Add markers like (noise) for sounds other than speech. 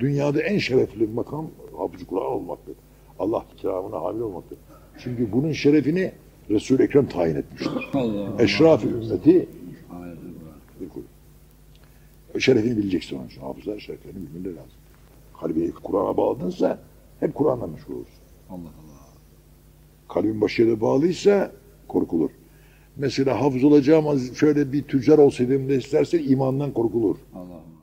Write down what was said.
Dünyada en şerefli makam hafız Kur'an olmaktır. Allah kiramına hamil olmaktır. Çünkü bunun şerefini Resul-i Ekrem tayin etmiştir. (laughs) Allah Eşraf-ı ümmeti şerefini bileceksin onun için. Hafızlar şereflerini bilmeleri lazım. Kalbini Kur'an'a bağladınsa hep Kur'an'la meşgul olursun. Allah Allah. Kalbin başka yere bağlıysa korkulur. Mesela hafız olacağım az şöyle bir tüccar olsaydım da istersen imandan korkulur. Allah Allah